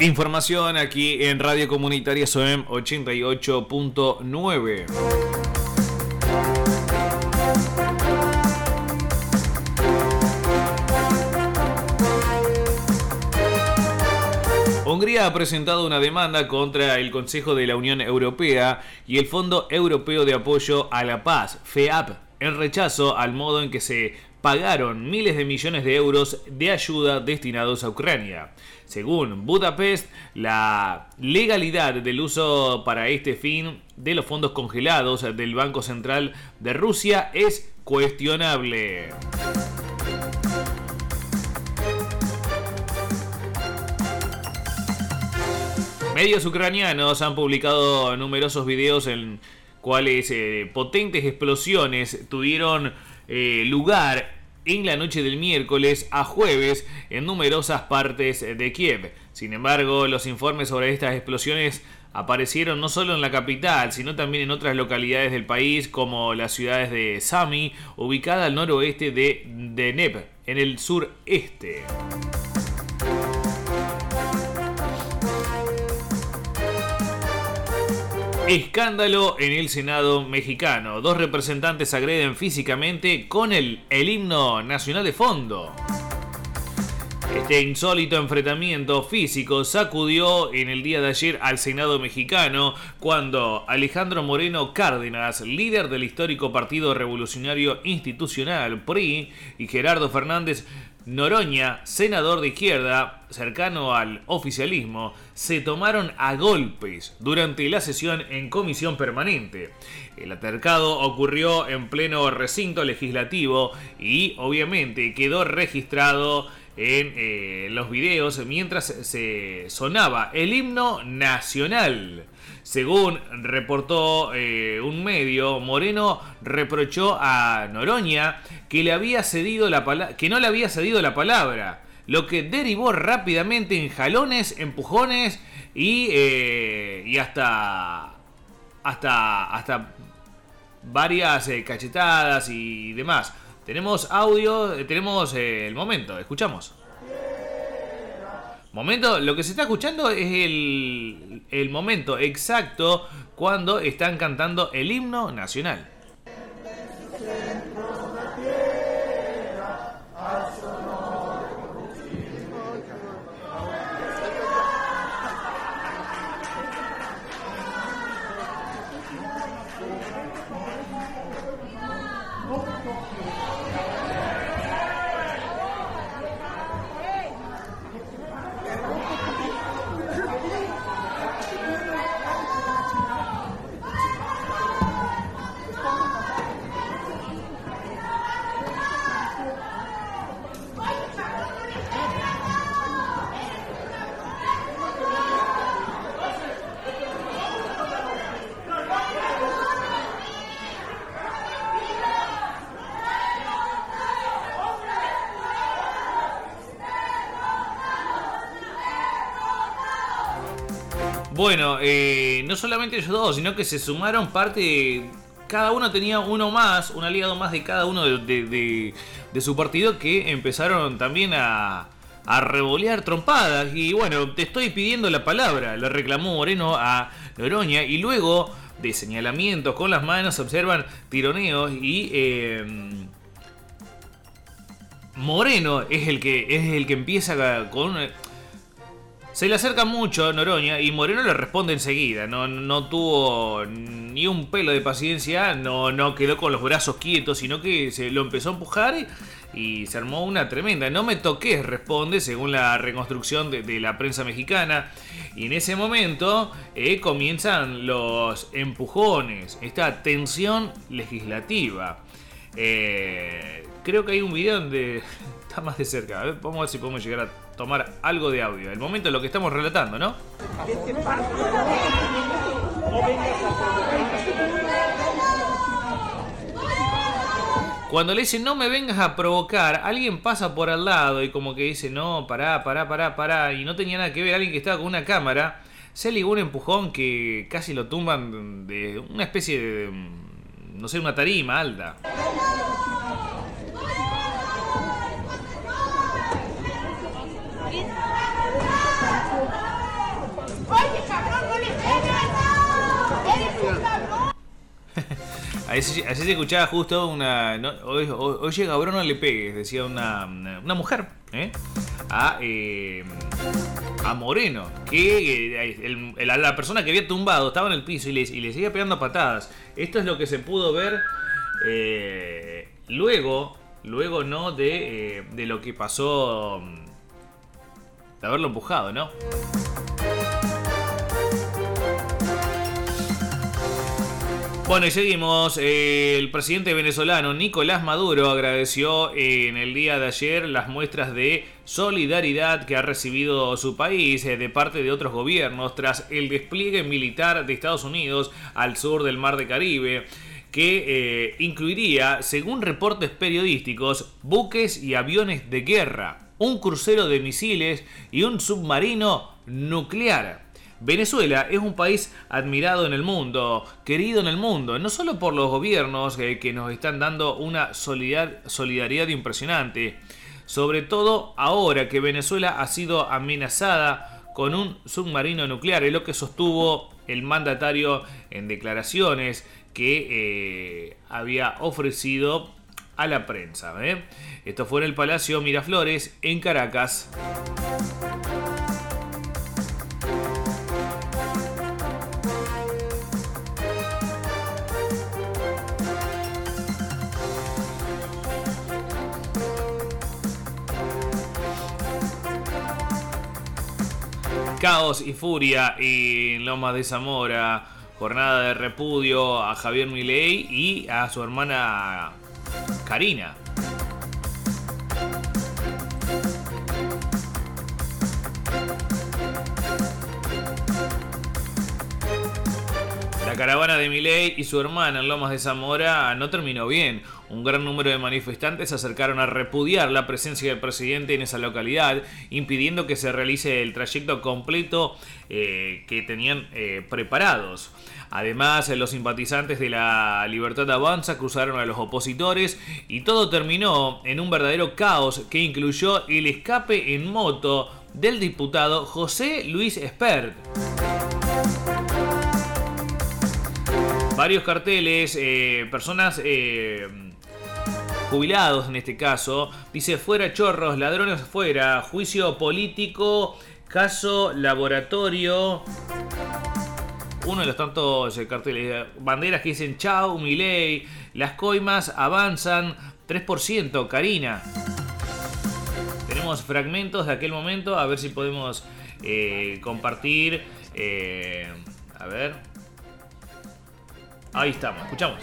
Información aquí en Radio Comunitaria SOEM 88.9. Hungría ha presentado una demanda contra el Consejo de la Unión Europea y el Fondo Europeo de Apoyo a la Paz, FEAP, en rechazo al modo en que se pagaron miles de millones de euros de ayuda destinados a Ucrania. Según Budapest, la legalidad del uso para este fin de los fondos congelados del Banco Central de Rusia es cuestionable. Medios ucranianos han publicado numerosos videos en cuales eh, potentes explosiones tuvieron eh, lugar en la noche del miércoles a jueves en numerosas partes de Kiev. Sin embargo, los informes sobre estas explosiones aparecieron no solo en la capital, sino también en otras localidades del país, como las ciudades de Sami, ubicada al noroeste de Deneb, en el sureste. Escándalo en el Senado mexicano. Dos representantes agreden físicamente con el, el himno nacional de fondo. Este insólito enfrentamiento físico sacudió en el día de ayer al Senado mexicano cuando Alejandro Moreno Cárdenas, líder del histórico Partido Revolucionario Institucional PRI, y Gerardo Fernández Noroña, senador de izquierda, cercano al oficialismo, se tomaron a golpes durante la sesión en comisión permanente. El altercado ocurrió en pleno recinto legislativo y obviamente quedó registrado en eh, los videos mientras se sonaba el himno nacional. Según reportó eh, un medio, Moreno reprochó a Noroña que, le había cedido la que no le había cedido la palabra, lo que derivó rápidamente en jalones, empujones y, eh, y hasta, hasta, hasta varias eh, cachetadas y demás. Tenemos audio, tenemos el momento, escuchamos. Momento, lo que se está escuchando es el, el momento exacto cuando están cantando el himno nacional. pouco pouco. Bueno, eh, no solamente ellos dos, sino que se sumaron parte. Cada uno tenía uno más, un aliado más de cada uno de, su partido que empezaron también a, a revolear trompadas. Y bueno, te estoy pidiendo la palabra, le reclamó Moreno a Noroña. Y luego de señalamientos con las manos observan tironeos y. Em, Moreno es el que es el que empieza con se le acerca mucho a Noroña y Moreno le responde enseguida. No, no tuvo ni un pelo de paciencia, no, no quedó con los brazos quietos, sino que se lo empezó a empujar y, se armó una tremenda. No me toques, responde, según la reconstrucción de, la prensa mexicana. Y en ese momento eh, comienzan los empujones, esta tensión legislativa. Eh, creo que hay un video donde más de cerca. A ver, vamos a ver si podemos llegar a tomar algo de audio. El momento de lo que estamos relatando, ¿no? Cuando le dicen no me vengas a provocar, alguien pasa por al lado y como que dice no, pará, pará, pará, pará, y no tenía nada que ver, alguien que estaba con una cámara, se ligó un empujón que casi lo tumban de una especie de, no sé, una tarima alta. Oye, cabrón, no le pegas. Eres un cabrón. Así, se escuchaba justo una. no, oye, oye, cabrón, no le pegues, decía una, una mujer, ¿eh? A, eh, a Moreno, que eh, la persona que había tumbado estaba en el piso y le, y seguía pegando patadas. Esto es lo que se pudo ver eh, luego, luego, ¿no? De, de lo que pasó, de haberlo empujado, ¿no? Bueno, y seguimos. El presidente venezolano Nicolás Maduro agradeció eh, en el día de ayer las muestras de solidaridad que ha recibido su país eh, de parte de otros gobiernos tras el despliegue militar de Estados Unidos al sur del Mar de Caribe que eh, incluiría, según reportes periodísticos, buques y aviones de guerra, un crucero de misiles y un submarino nuclear. Venezuela es un país admirado en el mundo, querido en el mundo, no solo por los gobiernos eh, que nos están dando una solidar- solidaridad impresionante, sobre todo ahora que Venezuela ha sido amenazada con un submarino nuclear, es lo que sostuvo el mandatario en declaraciones que eh, había ofrecido a la prensa. ¿eh? Esto fue en el Palacio Miraflores, en Caracas. Caos y furia en Lomas de Zamora. Jornada de repudio a Javier Milei y a su hermana Karina. Caravana de Milei y su hermana en Lomas de Zamora no terminó bien. Un gran número de manifestantes se acercaron a repudiar la presencia del presidente en esa localidad, impidiendo que se realice el trayecto completo eh, que tenían eh, preparados. Además, los simpatizantes de la Libertad Avanza cruzaron a los opositores y todo terminó en un verdadero caos que incluyó el escape en moto del diputado José Luis Espert. Varios carteles, eh, personas eh, jubilados en este caso, dice fuera chorros, ladrones fuera, juicio político, caso laboratorio. Uno de los tantos eh, carteles, banderas que dicen chau, Milei, las coimas avanzan 3%, Karina. Tenemos fragmentos de aquel momento, a ver si podemos compartir. a ver. Ahí estamos, escuchamos.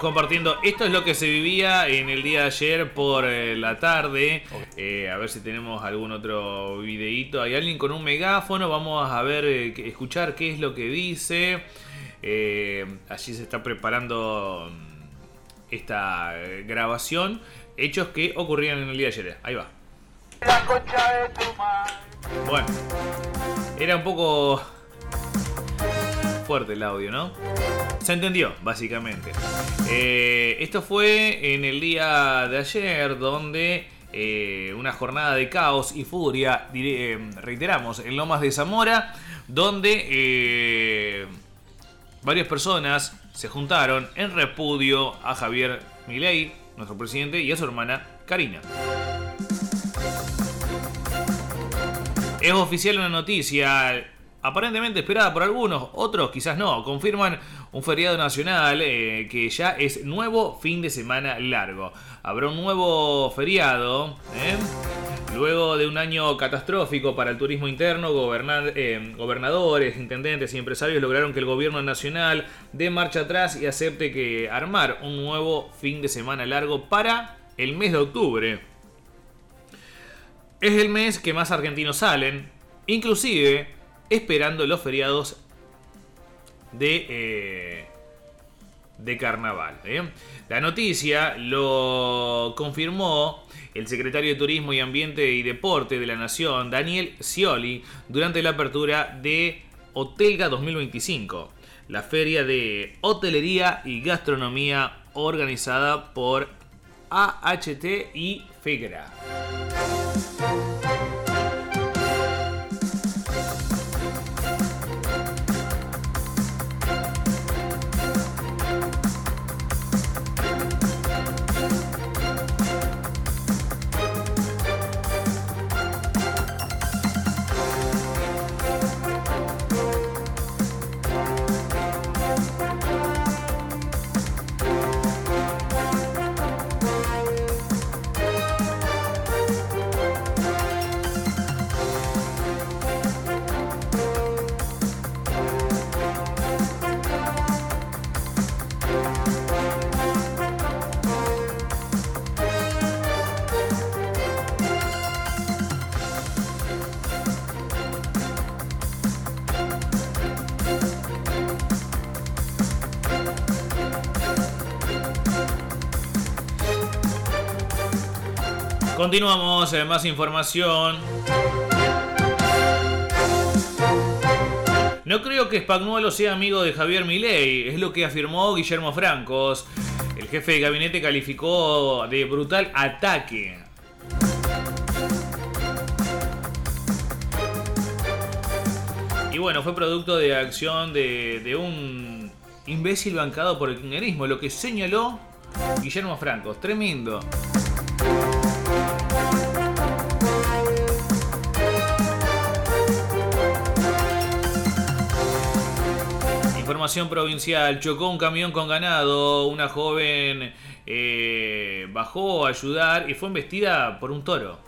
Estamos compartiendo. Esto es lo que se vivía en el día de ayer por eh, la tarde. Eh, a ver si tenemos algún otro videíto. Hay alguien con un megáfono. Vamos a ver, eh, escuchar qué es lo que dice. Eh, allí se está preparando mm, esta grabación. Hechos que ocurrían en el día de ayer. Ahí va. Bueno, era un poco fuerte el audio, ¿no? Se entendió, básicamente. Eh, esto fue en el día de ayer, donde eh, una jornada de caos y furia, diré- eh, reiteramos, en Lomas de Zamora, donde varias personas se juntaron en repudio a Javier Milei, nuestro presidente, y a su hermana Karina. Es oficial una noticia aparentemente esperada por algunos, otros quizás no. Confirman un feriado nacional eh, que ya es nuevo fin de semana largo. Habrá un nuevo feriado. ¿eh? Luego de un año catastrófico para el turismo interno, eh, gobernadores, intendentes y empresarios lograron que el gobierno nacional dé marcha atrás y acepte que armar un nuevo fin de semana largo para el mes de octubre. Es el mes que más argentinos salen, inclusive esperando los feriados de, eh, de carnaval. ¿eh? La noticia lo confirmó el secretario de Turismo y Ambiente y Deporte de la Nación, Daniel Scioli, durante la apertura de Hotelga 2025, la feria de hotelería y gastronomía organizada por AHT y FEGRA. Continuamos, en más información. No creo que Spagnuolo sea amigo de Javier Milei, es lo que afirmó Guillermo Francos. El jefe de gabinete calificó de brutal ataque. Y bueno, fue producto de acción de, de un imbécil bancado por el kirchnerismo, lo que señaló Guillermo Francos. Tremendo. Provincial, chocó un camión con ganado, una joven eh, bajó a ayudar y fue embestida por un toro.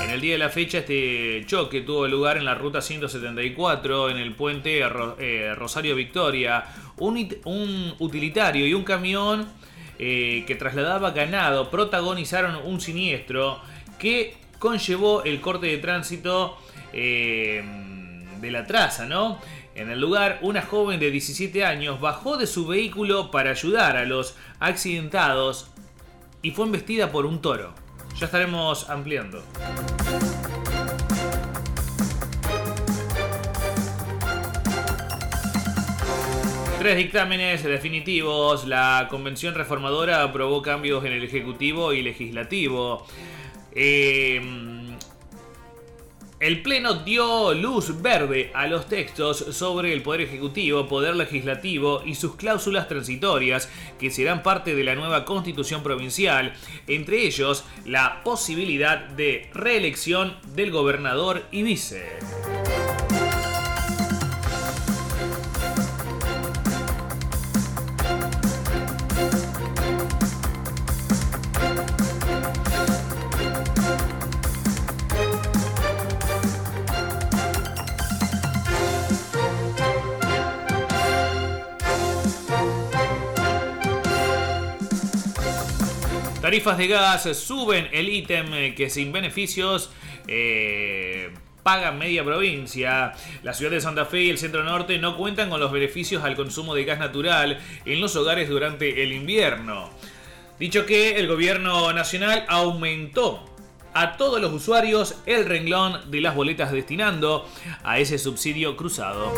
En el día de la fecha este choque tuvo lugar en la ruta 174 en el puente eh, Rosario Victoria. Un, utilitario y un camión eh, que trasladaba ganado protagonizaron un siniestro que conllevó el corte de tránsito de la traza, ¿no? En el lugar, una joven de 17 años bajó de su vehículo para ayudar a los accidentados y fue embestida por un toro. Ya estaremos ampliando. Tres dictámenes definitivos. La Convención Reformadora aprobó cambios en el Ejecutivo y Legislativo. Eh, el Pleno dio luz verde a los textos sobre el Poder Ejecutivo, Poder Legislativo y sus cláusulas transitorias que serán parte de la nueva Constitución Provincial, entre ellos la posibilidad de reelección del gobernador y vice. Tarifas de gas suben el ítem eh, que sin beneficios eh, paga media provincia. La ciudad de Santa Fe y el centro norte no cuentan con los beneficios al consumo de gas natural en los hogares durante el invierno. Dicho que el gobierno nacional aumentó a todos los usuarios el renglón de las boletas destinando a ese subsidio cruzado.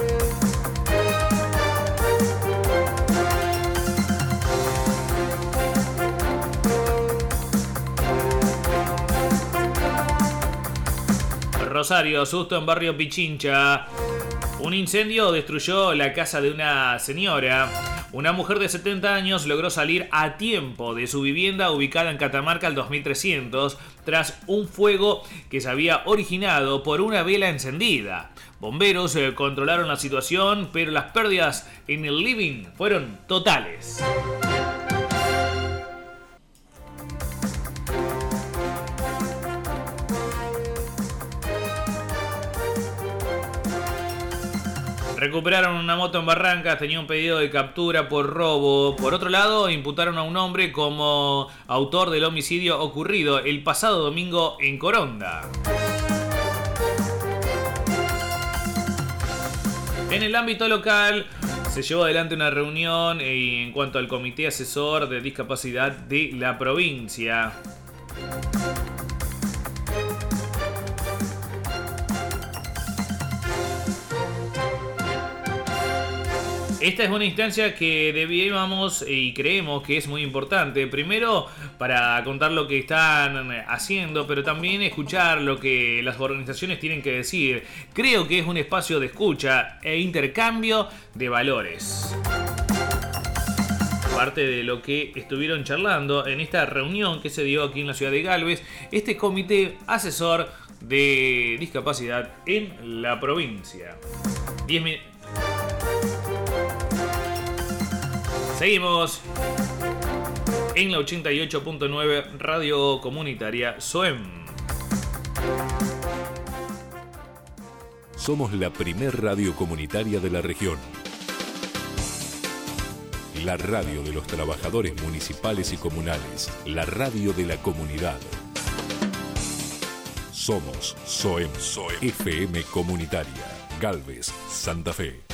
Rosario, susto en barrio Pichincha. Un incendio destruyó la casa de una señora. Una mujer de 70 años logró salir a tiempo de su vivienda ubicada en Catamarca al 2300 tras un fuego que se había originado por una vela encendida. Bomberos eh, controlaron la situación, pero las pérdidas en el living fueron totales. Recuperaron una moto en Barrancas, tenía un pedido de captura por robo. Por otro lado, imputaron a un hombre como autor del homicidio ocurrido el pasado domingo en Coronda. En el ámbito local se llevó adelante una reunión en cuanto al Comité Asesor de Discapacidad de la provincia. Esta es una instancia que debíamos y creemos que es muy importante. Primero, para contar lo que están haciendo, pero también escuchar lo que las organizaciones tienen que decir. Creo que es un espacio de escucha e intercambio de valores. Parte de lo que estuvieron charlando en esta reunión que se dio aquí en la ciudad de Galvez, este comité asesor de discapacidad en la provincia. 10 Seguimos en la 88.9 Radio Comunitaria SOEM. Somos la primer radio comunitaria de la región. La radio de los trabajadores municipales y comunales. La radio de la comunidad. Somos SOEM, SOEM FM Comunitaria. Galvez, Santa Fe.